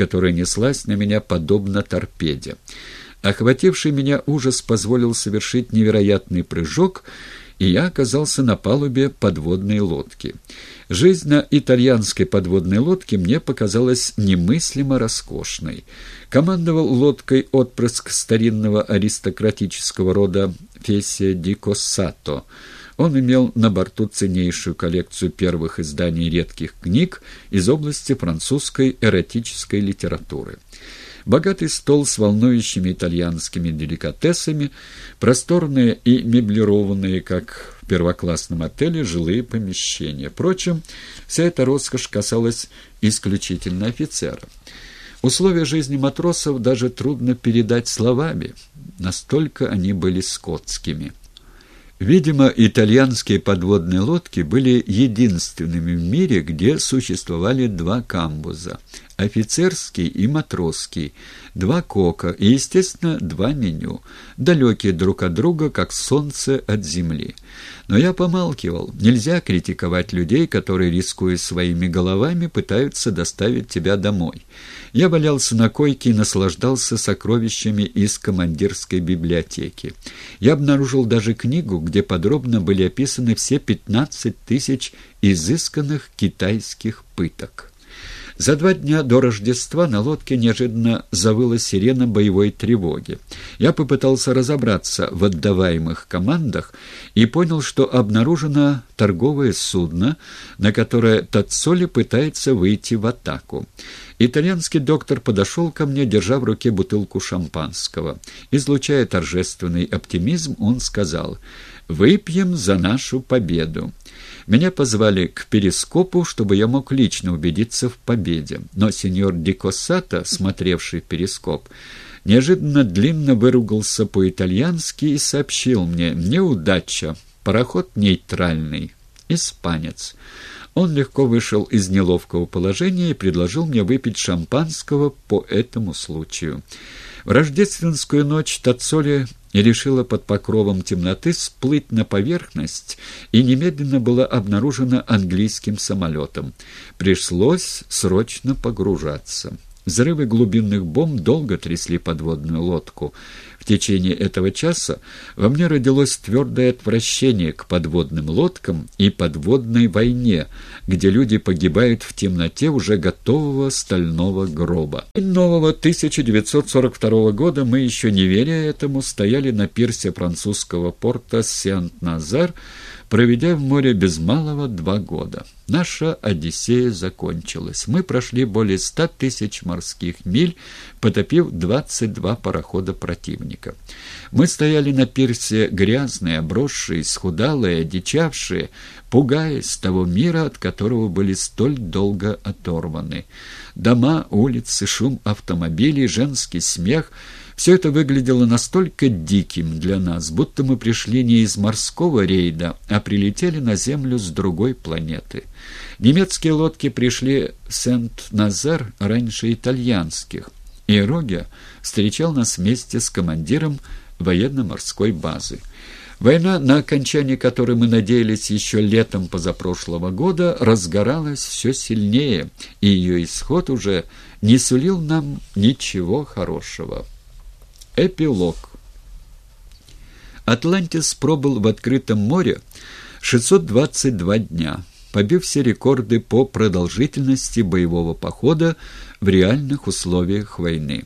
которая неслась на меня подобно торпеде. Охвативший меня ужас позволил совершить невероятный прыжок, и я оказался на палубе подводной лодки. Жизнь на итальянской подводной лодке мне показалась немыслимо роскошной. Командовал лодкой отпрыск старинного аристократического рода Фесия ди Коссато. Он имел на борту ценнейшую коллекцию первых изданий редких книг из области французской эротической литературы богатый стол с волнующими итальянскими деликатесами, просторные и меблированные, как в первоклассном отеле, жилые помещения. Впрочем, вся эта роскошь касалась исключительно офицера. Условия жизни матросов даже трудно передать словами, настолько они были скотскими. Видимо, итальянские подводные лодки были единственными в мире, где существовали два камбуза – офицерский и матросский, два кока и, естественно, два меню, далекие друг от друга, как солнце от земли. Но я помалкивал. Нельзя критиковать людей, которые, рискуя своими головами, пытаются доставить тебя домой. Я валялся на койке и наслаждался сокровищами из командирской библиотеки. Я обнаружил даже книгу, где подробно были описаны все 15 тысяч изысканных китайских пыток. За два дня до Рождества на лодке неожиданно завыла сирена боевой тревоги. Я попытался разобраться в отдаваемых командах и понял, что обнаружено торговое судно, на которое Тацоли пытается выйти в атаку. Итальянский доктор подошел ко мне, держа в руке бутылку шампанского. Излучая торжественный оптимизм, он сказал «Выпьем за нашу победу». Меня позвали к перископу, чтобы я мог лично убедиться в победе. Но сеньор Дикосата, смотревший перископ, неожиданно длинно выругался по-итальянски и сообщил мне «Неудача, пароход нейтральный, испанец». Он легко вышел из неловкого положения и предложил мне выпить шампанского по этому случаю. В рождественскую ночь Тацоли решила под покровом темноты всплыть на поверхность и немедленно была обнаружена английским самолетом. Пришлось срочно погружаться. Взрывы глубинных бомб долго трясли подводную лодку. В течение этого часа во мне родилось твердое отвращение к подводным лодкам и подводной войне, где люди погибают в темноте уже готового стального гроба. Нового 1942 года мы, еще не веря этому, стояли на пирсе французского порта Сент-Назар, проведя в море без малого два года. Наша Одиссея закончилась. Мы прошли более ста тысяч морских миль, потопив 22 парохода противника. Мы стояли на пирсе грязные, обросшие, схудалые, одичавшие, пугаясь того мира, от которого были столь долго оторваны. Дома, улицы, шум автомобилей, женский смех — все это выглядело настолько диким для нас, будто мы пришли не из морского рейда, а прилетели на Землю с другой планеты. Немецкие лодки пришли в Сент-Назар раньше итальянских, и Рогя встречал нас вместе с командиром военно-морской базы. Война, на окончание которой мы надеялись еще летом позапрошлого года, разгоралась все сильнее, и ее исход уже не сулил нам ничего хорошего. Эпилог. Атлантис пробыл в открытом море 622 дня, побив все рекорды по продолжительности боевого похода в реальных условиях войны.